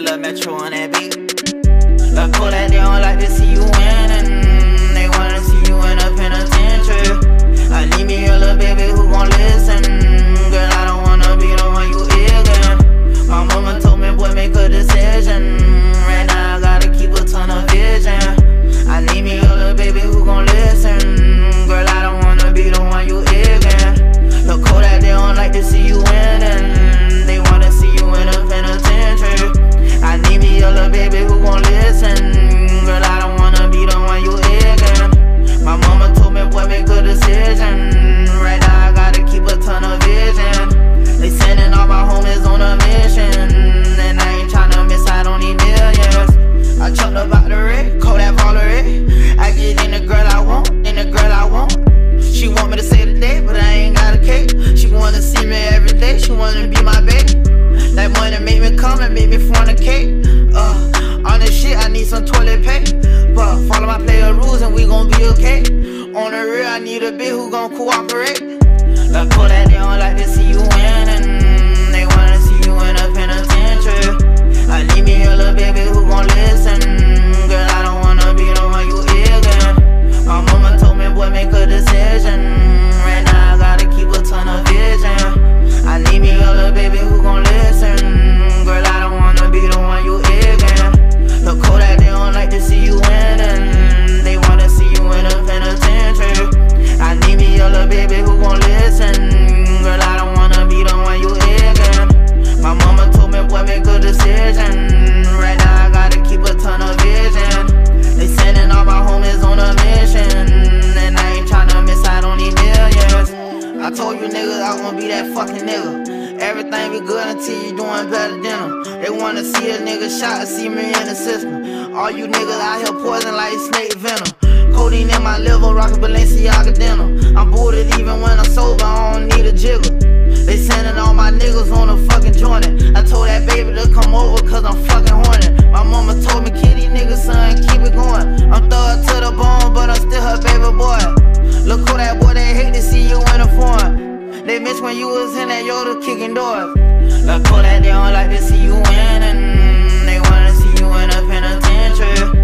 the little metro on that beat. Like cool that they don't like to see you winning. They wanna see you in a penitentiary. I need me a little me fornicate. Uh, on this shit, I need some toilet paper. Follow my player rules and we gon' be okay. On the rear I need a bitch who gon' cooperate. Like, pull that down like to see you win and mm, They wanna see you in a penitentiary. I need me a little baby who gon' motherfucking nigga. Everything be good until you doing better than them. They wanna see a nigga shot, see me in the system. All you niggas out here poison like snake venom. Codeine in my liver, rockin' Balenciaga denim. they missed when you was in that Yoda kicking doors. I call that they don't like to see you win, and they wanna see you in a penitentiary.